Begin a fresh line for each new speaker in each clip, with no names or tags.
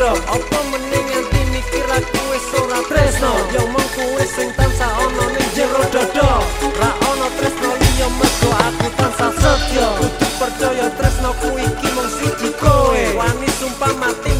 mikro Apa mending nanti mikir aku wis ora tresno? Yo mung kue sing tansah ono ning jero dodo. Ra ono tresno liya mergo aku tansah setyo Kutu percaya tresno ku iki mung siji kowe. Wani sumpah mati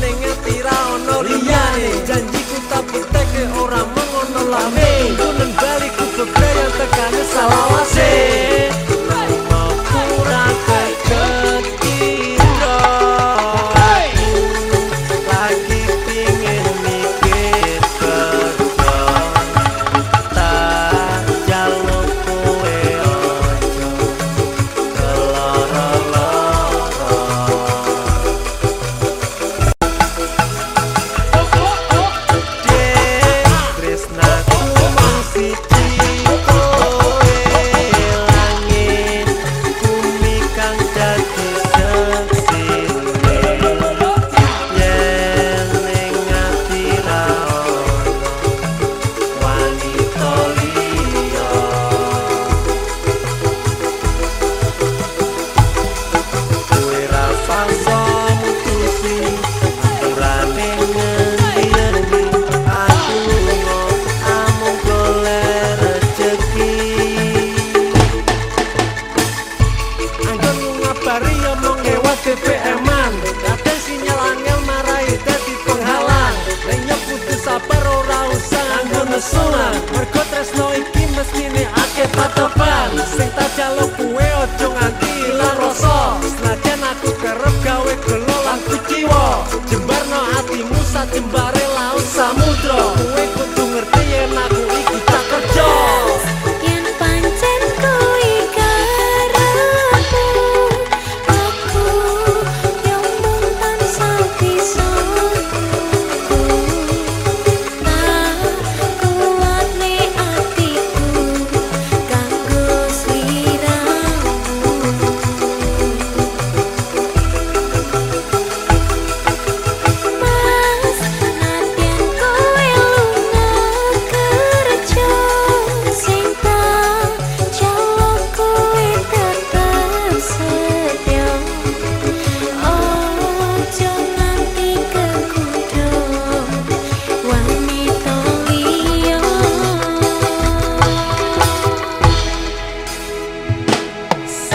Pario melewati PM-an Kate sinyal angel marai dadi penghalang. Lenyap putus apa ora usah Anggun nesungan. Merkot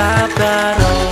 stop got all